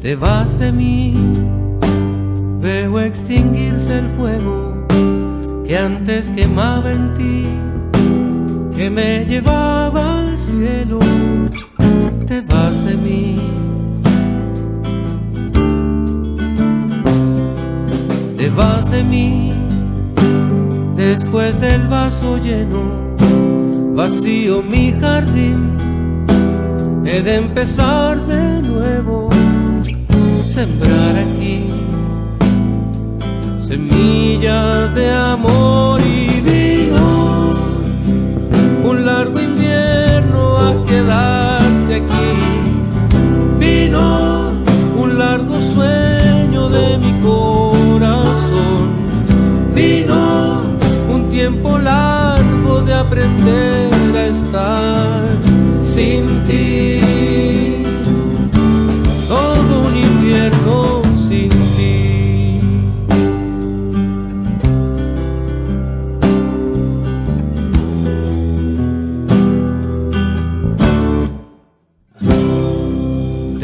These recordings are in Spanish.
Te vas de mí, veo extinguirse el fuego que antes quemaba en ti, que me llevaba al cielo. Te vas de mí. Te vas de mí después del vaso lleno, vacío mi jardín. He de empezar de nuevo semillas de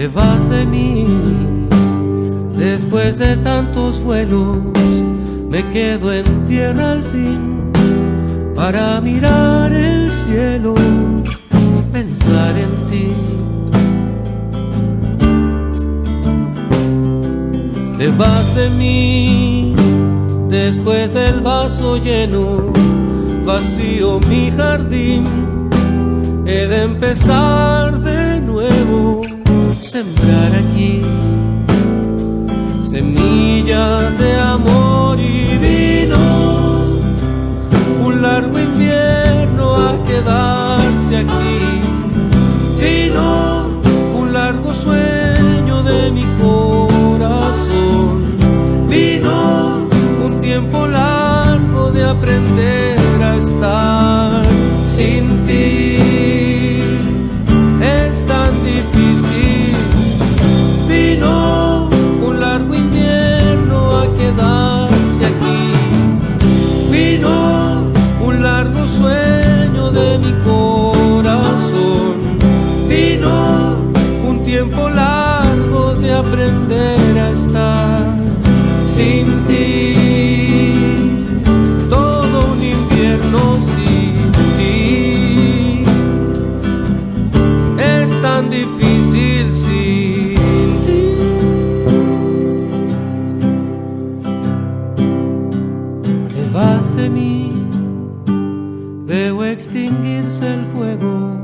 Te vas de mí después de tantos vuelos, me quedo en tierra al fin para mirar el cielo, pensar en ti. Te vas de mí después del vaso lleno, vacío mi jardín. He de empezar de sembrar aquí semillas de amor y vino. Un largo invierno a quedarse aquí. Vino un largo sueño de mi corazón. Vino un tiempo largo de aprender a estar sin ti. De mi corazón. Vino un tiempo largo de aprender a estar sin ti. Todo un invierno sin ti. Es tan difícil sin ti. Te vas de mí, extinguirse el fuego.